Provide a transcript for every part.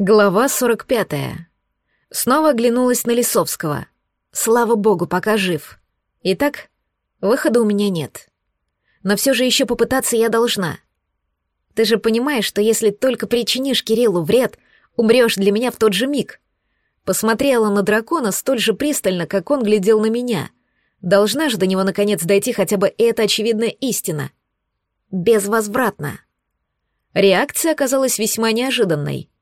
Глава 45. Снова оглянулась на Лисовского. Слава богу, пока жив. Итак, выхода у меня нет. Но все же еще попытаться я должна. Ты же понимаешь, что если только причинишь Кириллу вред, умрешь для меня в тот же миг. Посмотрела на дракона столь же пристально, как он глядел на меня. Должна же до него наконец дойти хотя бы эта очевидная истина. Безвозвратно. Реакция оказалась весьма неожиданной —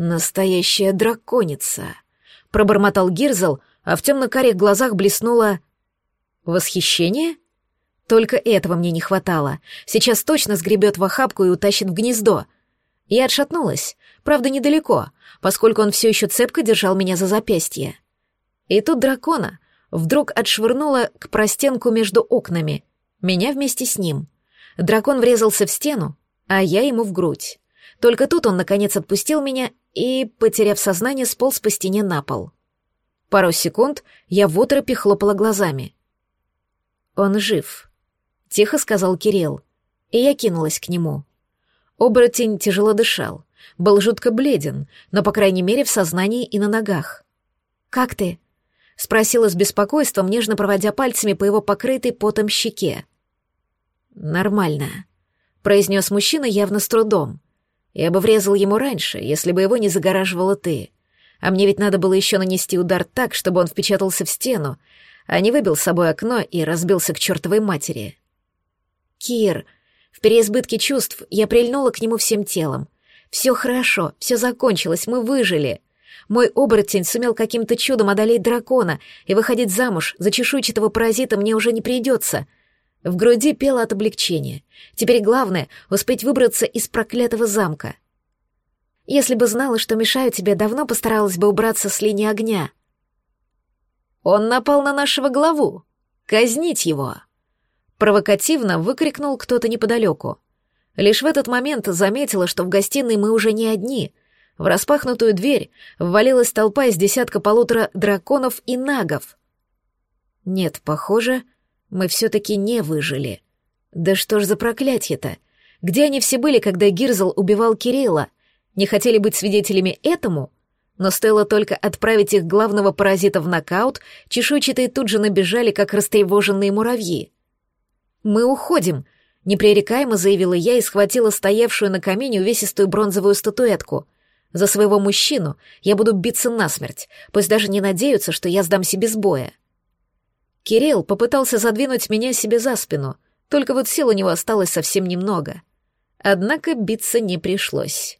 «Настоящая драконица», — пробормотал Гирзл, а в темно-карих глазах блеснуло... «Восхищение?» Только этого мне не хватало. Сейчас точно сгребет в охапку и утащит в гнездо. Я отшатнулась, правда, недалеко, поскольку он все еще цепко держал меня за запястье. И тут дракона вдруг отшвырнула к простенку между окнами, меня вместе с ним. Дракон врезался в стену, а я ему в грудь. Только тут он, наконец, отпустил меня и, потеряв сознание, сполз по стене на пол. Пару секунд я в оторопе хлопала глазами. «Он жив», — тихо сказал Кирилл, и я кинулась к нему. Оборотень тяжело дышал, был жутко бледен, но, по крайней мере, в сознании и на ногах. «Как ты?» — спросила с беспокойством, нежно проводя пальцами по его покрытой потом щеке. «Нормально», — произнес мужчина явно с трудом. Я бы врезал ему раньше, если бы его не загораживала ты. А мне ведь надо было еще нанести удар так, чтобы он впечатался в стену, а не выбил с собой окно и разбился к чертовой матери. Кир, в переизбытке чувств я прильнула к нему всем телом. Все хорошо, все закончилось, мы выжили. Мой оборотень сумел каким-то чудом одолеть дракона, и выходить замуж за чешуйчатого паразита мне уже не придется — в груди пело от облегчения. Теперь главное — успеть выбраться из проклятого замка. Если бы знала, что мешаю тебе, давно постаралась бы убраться с линии огня. Он напал на нашего главу. Казнить его. Провокативно выкрикнул кто-то неподалеку. Лишь в этот момент заметила, что в гостиной мы уже не одни. В распахнутую дверь ввалилась толпа из десятка-полутора драконов и нагов. Нет, похоже, мы все-таки не выжили. Да что ж за проклятье-то? Где они все были, когда Гирзл убивал Кирилла? Не хотели быть свидетелями этому? Но стоило только отправить их главного паразита в нокаут, чешуйчатые тут же набежали, как растревоженные муравьи. «Мы уходим», — непререкаемо заявила я и схватила стоявшую на камине увесистую бронзовую статуэтку. «За своего мужчину я буду биться насмерть, пусть даже не надеются, что я сдамся без боя». Кирилл попытался задвинуть меня себе за спину, только вот сил у него осталось совсем немного. Однако биться не пришлось.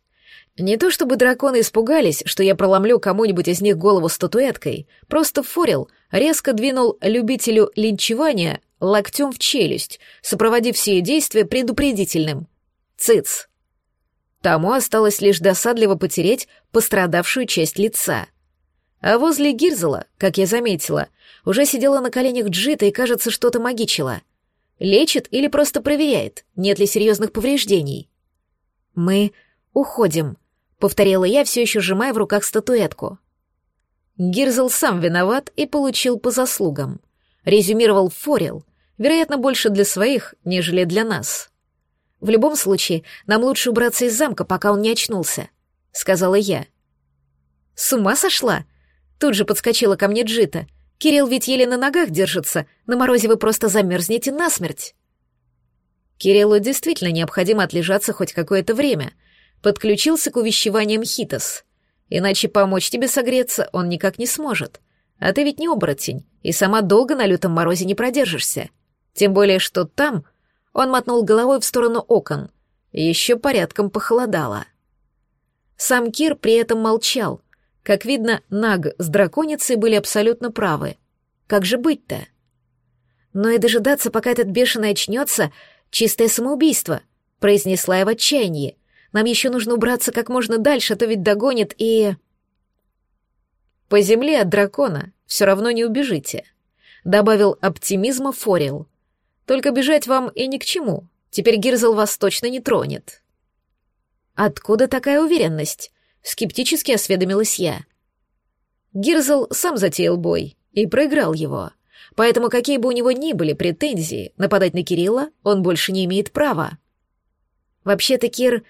Не то чтобы драконы испугались, что я проломлю кому-нибудь из них голову статуэткой, просто Форел резко двинул любителю линчевания локтем в челюсть, сопроводив все действия предупредительным. «Цыц!» Тому осталось лишь досадливо потереть пострадавшую часть лица. А возле Гирзела, как я заметила, уже сидела на коленях Джита и, кажется, что-то магичила. Лечит или просто проверяет, нет ли серьезных повреждений. «Мы уходим», — повторила я, все еще сжимая в руках статуэтку. Гирзл сам виноват и получил по заслугам. Резюмировал Форел, вероятно, больше для своих, нежели для нас. В любом случае, нам лучше убраться из замка, пока он не очнулся, — сказала я. «С ума сошла?» Тут же подскочила ко мне Джита — Кирилл ведь еле на ногах держится, на морозе вы просто замерзнете насмерть. Кириллу действительно необходимо отлежаться хоть какое-то время. Подключился к увещеваниям Хитос. Иначе помочь тебе согреться он никак не сможет. А ты ведь не оборотень, и сама долго на лютом морозе не продержишься. Тем более, что там... Он мотнул головой в сторону окон. Еще порядком похолодало. Сам Кир при этом молчал — как видно, Наг с драконицей были абсолютно правы. Как же быть-то? Но и дожидаться, пока этот бешеный очнется, чистое самоубийство, произнесла я в отчаянии. Нам еще нужно убраться как можно дальше, а то ведь догонит и... По земле от дракона все равно не убежите, добавил оптимизма Форил. Только бежать вам и ни к чему. Теперь Гирзел вас точно не тронет. Откуда такая уверенность? Скептически осведомилась я. Гирзл сам затеял бой и проиграл его. Поэтому какие бы у него ни были претензии нападать на Кирилла, он больше не имеет права. Вообще-то Кир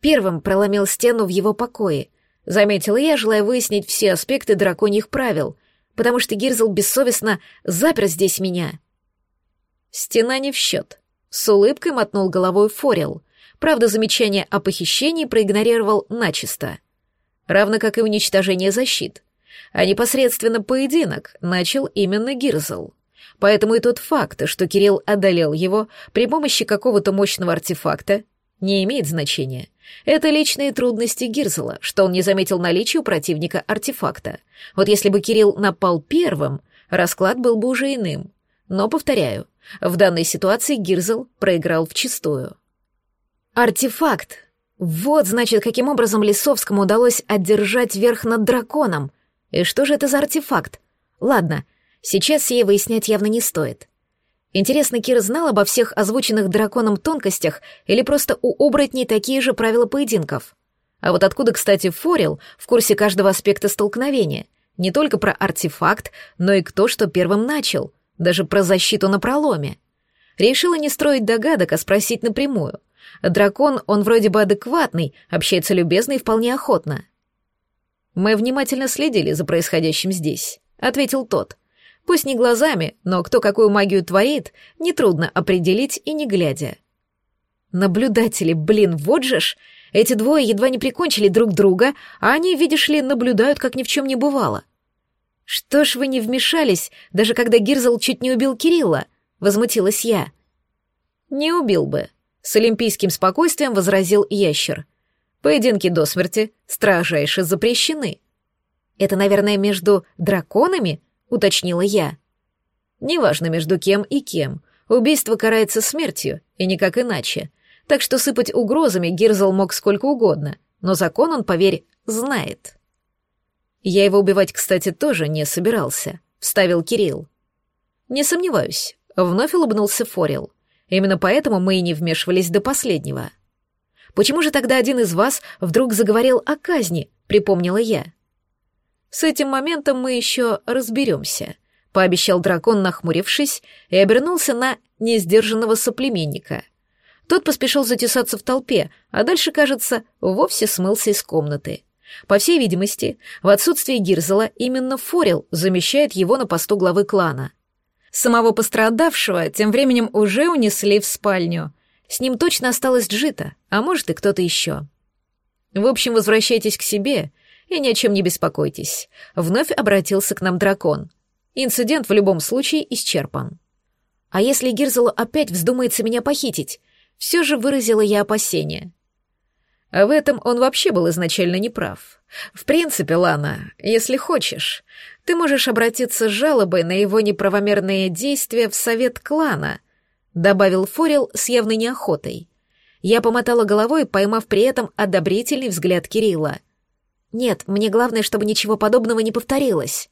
первым проломил стену в его покое, заметила я, желая выяснить все аспекты драконьих правил, потому что Гирзл бессовестно запер здесь меня. Стена не в счет. С улыбкой мотнул головой Форел. Правда, замечание о похищении проигнорировал начисто. Равно как и уничтожение защит. А непосредственно поединок начал именно Гирзл. Поэтому и тот факт, что Кирилл одолел его при помощи какого-то мощного артефакта, не имеет значения. Это личные трудности Гирзела, что он не заметил наличия у противника артефакта. Вот если бы Кирилл напал первым, расклад был бы уже иным. Но, повторяю, в данной ситуации Гирзел проиграл вчистую. Артефакт. Вот, значит, каким образом Лисовскому удалось одержать верх над драконом. И что же это за артефакт? Ладно, сейчас сие выяснять явно не стоит. Интересно, Кира знал обо всех озвученных драконом тонкостях или просто у оборотней такие же правила поединков? А вот откуда, кстати, Форел в курсе каждого аспекта столкновения? Не только про артефакт, но и кто что первым начал, даже про защиту на проломе. Решила не строить догадок, а спросить напрямую. Дракон, он вроде бы адекватный, общается любезно и вполне охотно. «Мы внимательно следили за происходящим здесь», — ответил тот. Пусть не глазами, но кто какую магию творит, нетрудно определить и не глядя. Наблюдатели, блин, вот же ж! Эти двое едва не прикончили друг друга, а они, видишь ли, наблюдают, как ни в чем не бывало. Что ж вы не вмешались, даже когда Гирзл чуть не убил Кирилла? Возмутилась я. Не убил бы, с олимпийским спокойствием возразил ящер. Поединки до смерти строжайше запрещены. Это, наверное, между драконами? — уточнила я. «Неважно, между кем и кем. Убийство карается смертью, и никак иначе. Так что сыпать угрозами Гирзл мог сколько угодно, но закон он, поверь, знает». «Я его убивать, кстати, тоже не собирался», — вставил Кирилл. «Не сомневаюсь», — вновь улыбнулся Форил. «Именно поэтому мы и не вмешивались до последнего». «Почему же тогда один из вас вдруг заговорил о казни?» — припомнила я. С этим моментом мы еще разберемся», — пообещал дракон, нахмурившись, и обернулся на несдержанного соплеменника. Тот поспешил затесаться в толпе, а дальше, кажется, вовсе смылся из комнаты. По всей видимости, в отсутствие Гирзела именно Форел замещает его на посту главы клана. Самого пострадавшего тем временем уже унесли в спальню. С ним точно осталась Джита, а может и кто-то еще. В общем, возвращайтесь к себе и ни о чем не беспокойтесь. Вновь обратился к нам дракон. Инцидент в любом случае исчерпан. А если Гирзелу опять вздумается меня похитить? Все же выразила я опасение. А в этом он вообще был изначально неправ. В принципе, Лана, если хочешь, ты можешь обратиться с жалобой на его неправомерные действия в совет клана, добавил Форел с явной неохотой. Я помотала головой, поймав при этом одобрительный взгляд Кирилла. Нет, мне главное, чтобы ничего подобного не повторилось.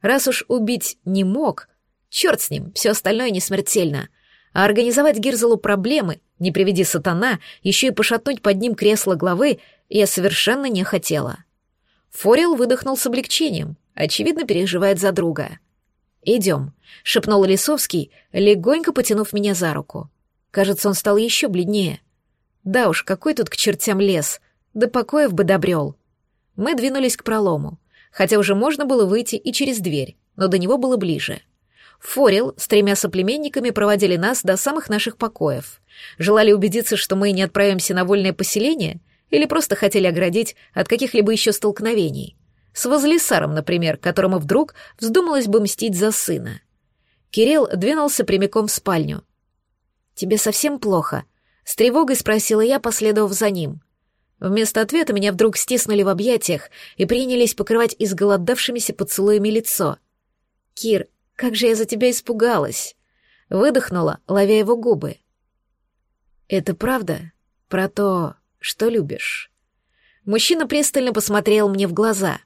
Раз уж убить не мог, черт с ним, все остальное не смертельно. А организовать Гирзелу проблемы, не приведи сатана, еще и пошатнуть под ним кресло главы, я совершенно не хотела. Форел выдохнул с облегчением, очевидно, переживает за друга. «Идем», — шепнул Лисовский, легонько потянув меня за руку. Кажется, он стал еще бледнее. Да уж, какой тут к чертям лес, да покоев бы добрел. Мы двинулись к пролому, хотя уже можно было выйти и через дверь, но до него было ближе. Форел с тремя соплеменниками проводили нас до самых наших покоев. Желали убедиться, что мы не отправимся на вольное поселение, или просто хотели оградить от каких-либо еще столкновений. С Возлисаром, например, которому вдруг вздумалось бы мстить за сына. Кирилл двинулся прямиком в спальню. «Тебе совсем плохо?» — с тревогой спросила я, последовав за ним. Вместо ответа меня вдруг стиснули в объятиях и принялись покрывать изголодавшимися поцелуями лицо. «Кир, как же я за тебя испугалась!» Выдохнула, ловя его губы. «Это правда про то, что любишь?» Мужчина пристально посмотрел мне в глаза.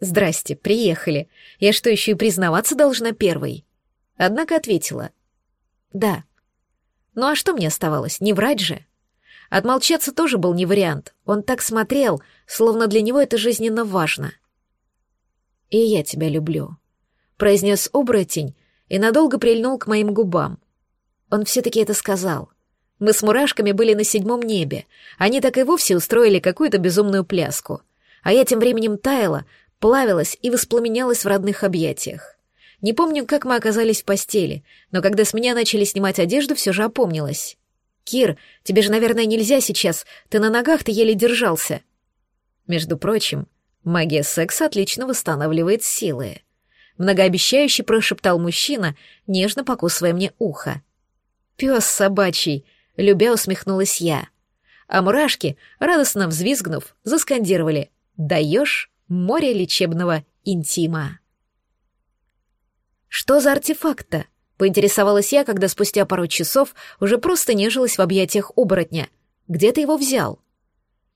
«Здрасте, приехали. Я что, еще и признаваться должна первой?» Однако ответила. «Да». «Ну а что мне оставалось, не врать же?» Отмолчаться тоже был не вариант. Он так смотрел, словно для него это жизненно важно. «И я тебя люблю», — произнес оборотень и надолго прильнул к моим губам. Он все-таки это сказал. Мы с мурашками были на седьмом небе. Они так и вовсе устроили какую-то безумную пляску. А я тем временем таяла, плавилась и воспламенялась в родных объятиях. Не помню, как мы оказались в постели, но когда с меня начали снимать одежду, все же опомнилась. «Кир, тебе же, наверное, нельзя сейчас. Ты на ногах, ты еле держался». Между прочим, магия секса отлично восстанавливает силы. Многообещающе прошептал мужчина, нежно покусывая мне ухо. «Пес собачий!» — любя усмехнулась я. А мурашки, радостно взвизгнув, заскандировали «Даешь море лечебного интима». «Что за артефакт-то?» — поинтересовалась я, когда спустя пару часов уже просто нежилась в объятиях оборотня. «Где ты его взял?»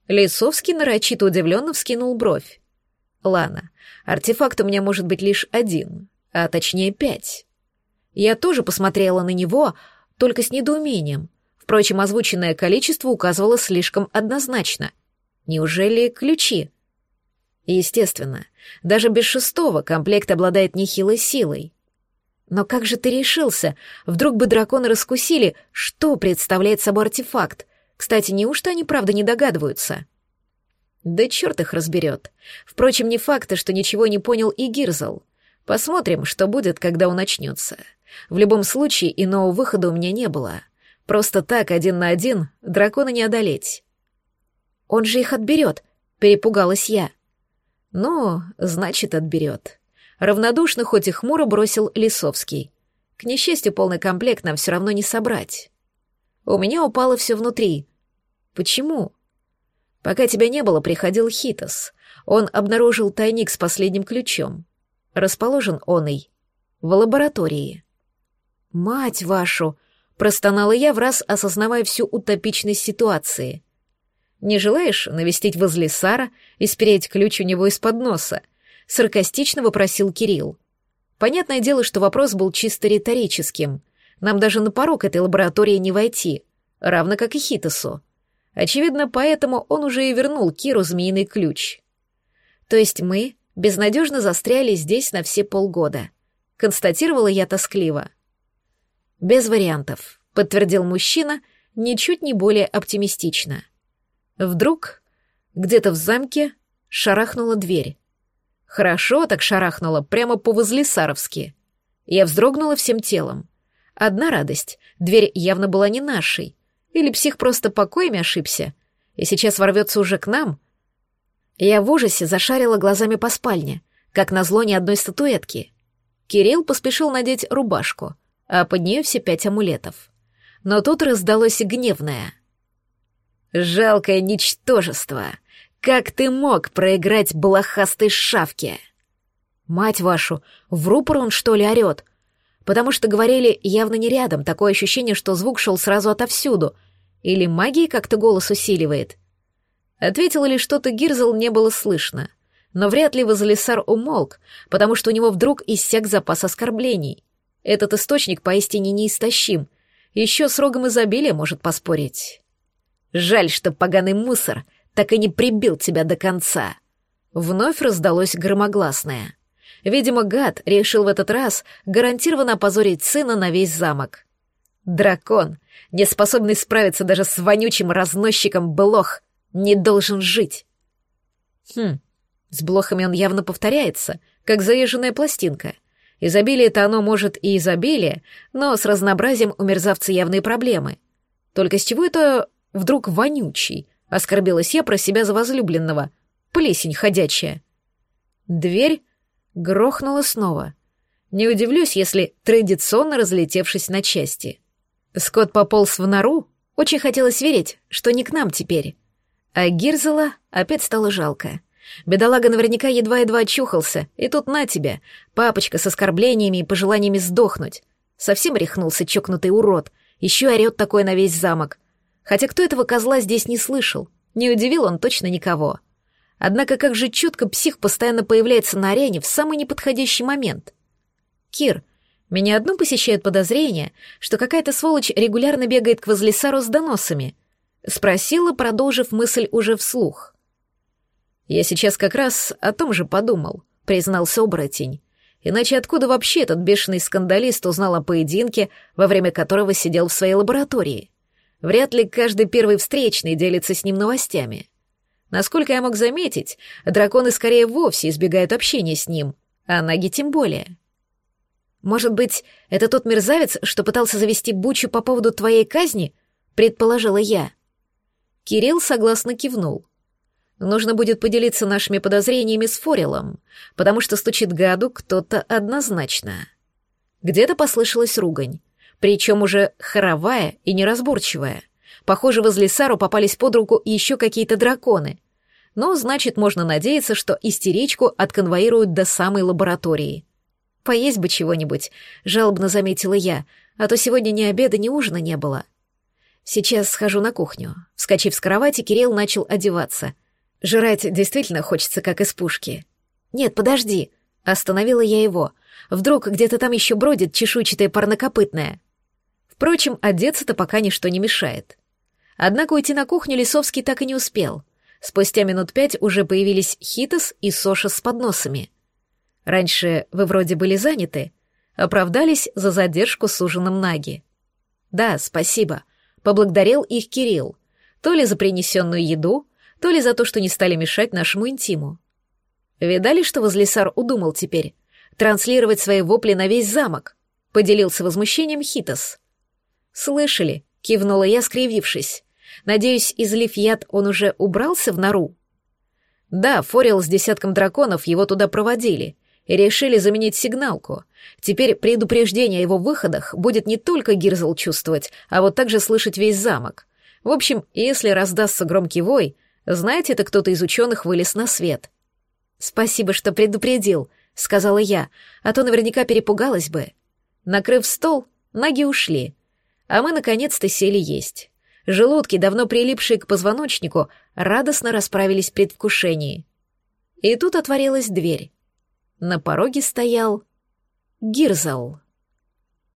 Лисовский нарочито удивленно вскинул бровь. «Лана, артефакт у меня может быть лишь один, а точнее пять». Я тоже посмотрела на него, только с недоумением. Впрочем, озвученное количество указывало слишком однозначно. Неужели ключи? Естественно, даже без шестого комплект обладает нехилой силой. Но как же ты решился? Вдруг бы драконы раскусили, что представляет собой артефакт? Кстати, неужто они правда не догадываются? Да черт их разберет. Впрочем, не факт, что ничего не понял и Гирзл. Посмотрим, что будет, когда он начнется. В любом случае, иного выхода у меня не было. Просто так, один на один, дракона не одолеть. Он же их отберет, перепугалась я. Ну, значит, отберет. Равнодушно, хоть и хмуро бросил Лисовский. К несчастью, полный комплект нам все равно не собрать. У меня упало все внутри. Почему? Пока тебя не было, приходил Хитос. Он обнаружил тайник с последним ключом. Расположен он и в лаборатории. «Мать вашу!» — простонала я, в раз осознавая всю утопичность ситуации. «Не желаешь навестить возле Сара и спереть ключ у него из-под носа?» — саркастично вопросил Кирилл. Понятное дело, что вопрос был чисто риторическим. Нам даже на порог этой лаборатории не войти, равно как и Хитосу. Очевидно, поэтому он уже и вернул Киру змеиный ключ. То есть мы безнадежно застряли здесь на все полгода. Констатировала я тоскливо. Без вариантов, подтвердил мужчина, ничуть не более оптимистично. Вдруг где-то в замке шарахнула дверь. Хорошо так шарахнула, прямо по-возлесаровски. Я вздрогнула всем телом. Одна радость, дверь явно была не нашей. Или псих просто покоями ошибся, и сейчас ворвется уже к нам? Я в ужасе зашарила глазами по спальне, как назло ни одной статуэтки. Кирилл поспешил надеть рубашку, а под нее все пять амулетов. Но тут раздалось гневное. «Жалкое ничтожество! Как ты мог проиграть блохастой шавке?» «Мать вашу, в рупор он, что ли, орет?» Потому что говорили явно не рядом, такое ощущение, что звук шел сразу отовсюду. Или магия как-то голос усиливает. Ответила ли что-то Гирзл, не было слышно. Но вряд ли Вазалисар умолк, потому что у него вдруг иссяк запас оскорблений. Этот источник поистине неистощим. Еще с рогом изобилия может поспорить. Жаль, что поганый мусор так и не прибил тебя до конца. Вновь раздалось громогласное. Видимо, гад решил в этот раз гарантированно опозорить сына на весь замок. Дракон, не способный справиться даже с вонючим разносчиком блох, не должен жить. Хм, с блохами он явно повторяется, как заезженная пластинка — Изобилие-то оно может и изобилие, но с разнообразием у мерзавца явные проблемы. Только с чего это вдруг вонючий? Оскорбилась я про себя за возлюбленного. Плесень ходячая. Дверь грохнула снова. Не удивлюсь, если традиционно разлетевшись на части. Скотт пополз в нору, очень хотелось верить, что не к нам теперь. А Гирзела опять стало жалко. Бедолага наверняка едва-едва очухался, и тут на тебя, папочка с оскорблениями и пожеланиями сдохнуть. Совсем рехнулся чокнутый урод, еще орет такой на весь замок. Хотя кто этого козла здесь не слышал, не удивил он точно никого. Однако как же чутко псих постоянно появляется на арене в самый неподходящий момент. Кир, меня одно посещает подозрение, что какая-то сволочь регулярно бегает к Возлисару с доносами. Спросила, продолжив мысль уже вслух. «Я сейчас как раз о том же подумал», — признался оборотень. «Иначе откуда вообще этот бешеный скандалист узнал о поединке, во время которого сидел в своей лаборатории? Вряд ли каждый первый встречный делится с ним новостями. Насколько я мог заметить, драконы скорее вовсе избегают общения с ним, а наги тем более. Может быть, это тот мерзавец, что пытался завести бучу по поводу твоей казни? Предположила я. Кирилл согласно кивнул. Нужно будет поделиться нашими подозрениями с Форелом, потому что стучит гаду кто-то однозначно. Где-то послышалась ругань, причем уже хоровая и неразборчивая. Похоже, возле Сару попались под руку еще какие-то драконы. Но, значит, можно надеяться, что истеричку отконвоируют до самой лаборатории. «Поесть бы чего-нибудь», — жалобно заметила я, а то сегодня ни обеда, ни ужина не было. Сейчас схожу на кухню. Вскочив с кровати, Кирилл начал одеваться. Жрать действительно хочется, как из пушки. «Нет, подожди», — остановила я его. «Вдруг где-то там еще бродит чешуйчатая парнокопытная». Впрочем, одеться-то пока ничто не мешает. Однако уйти на кухню Лисовский так и не успел. Спустя минут пять уже появились Хитос и Соша с подносами. Раньше вы вроде были заняты, оправдались за задержку с ужином Наги. Да, спасибо. Поблагодарил их Кирилл. То ли за принесенную еду, то ли за то, что не стали мешать нашему интиму. Видали, что Возлисар удумал теперь? Транслировать свои вопли на весь замок. Поделился возмущением Хитос. Слышали? Кивнула я, скривившись. Надеюсь, излив яд, он уже убрался в нору? Да, Форел с десятком драконов его туда проводили и решили заменить сигналку. Теперь предупреждение о его выходах будет не только Гирзл чувствовать, а вот также слышать весь замок. В общем, если раздастся громкий вой, знаете, это кто-то из ученых вылез на свет. «Спасибо, что предупредил», — сказала я, а то наверняка перепугалась бы. Накрыв стол, ноги ушли, а мы наконец-то сели есть. Желудки, давно прилипшие к позвоночнику, радостно расправились в предвкушении. И тут отворилась дверь. На пороге стоял Гирзал.